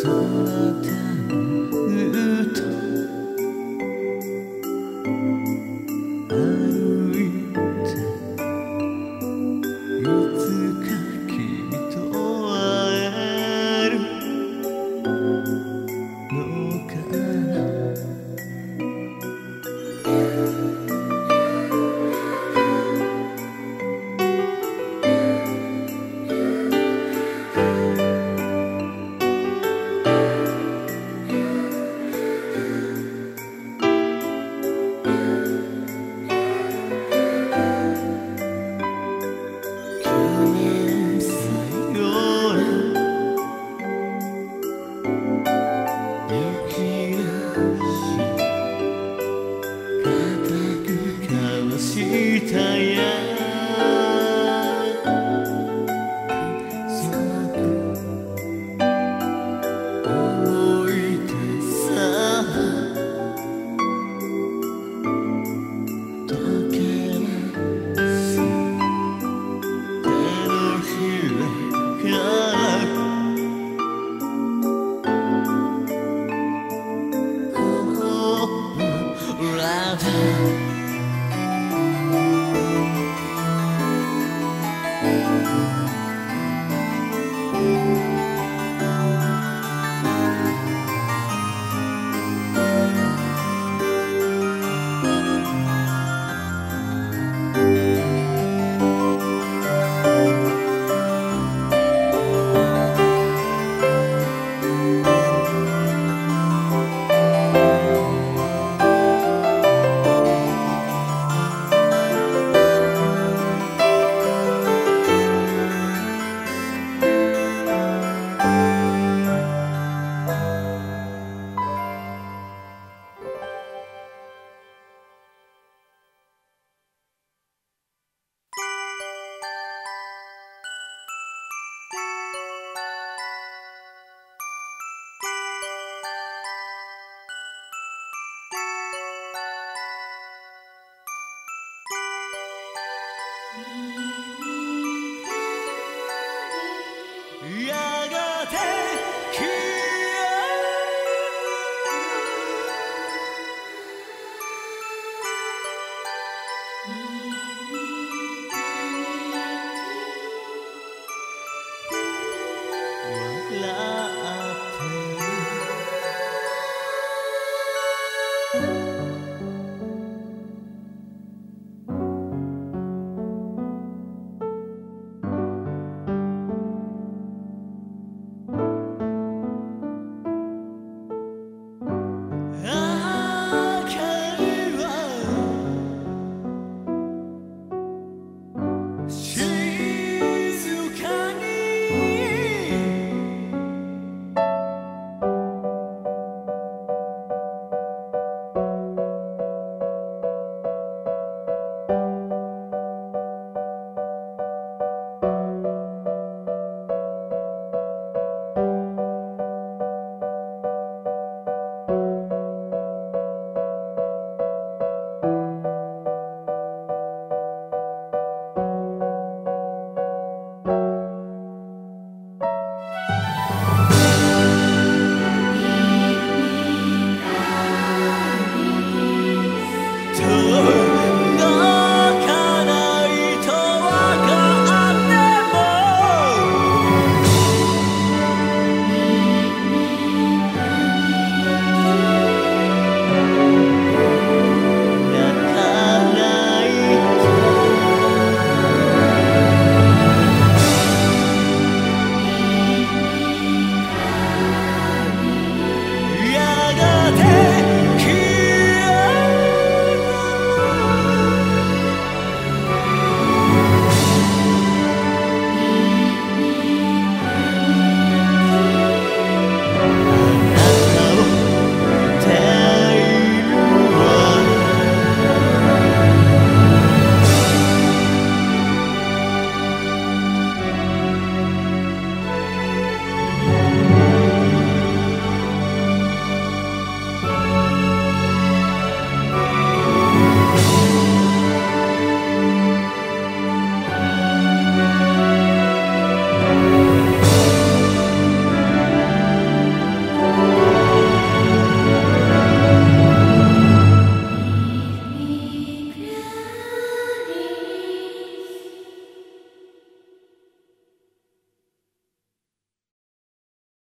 Sonata love. love.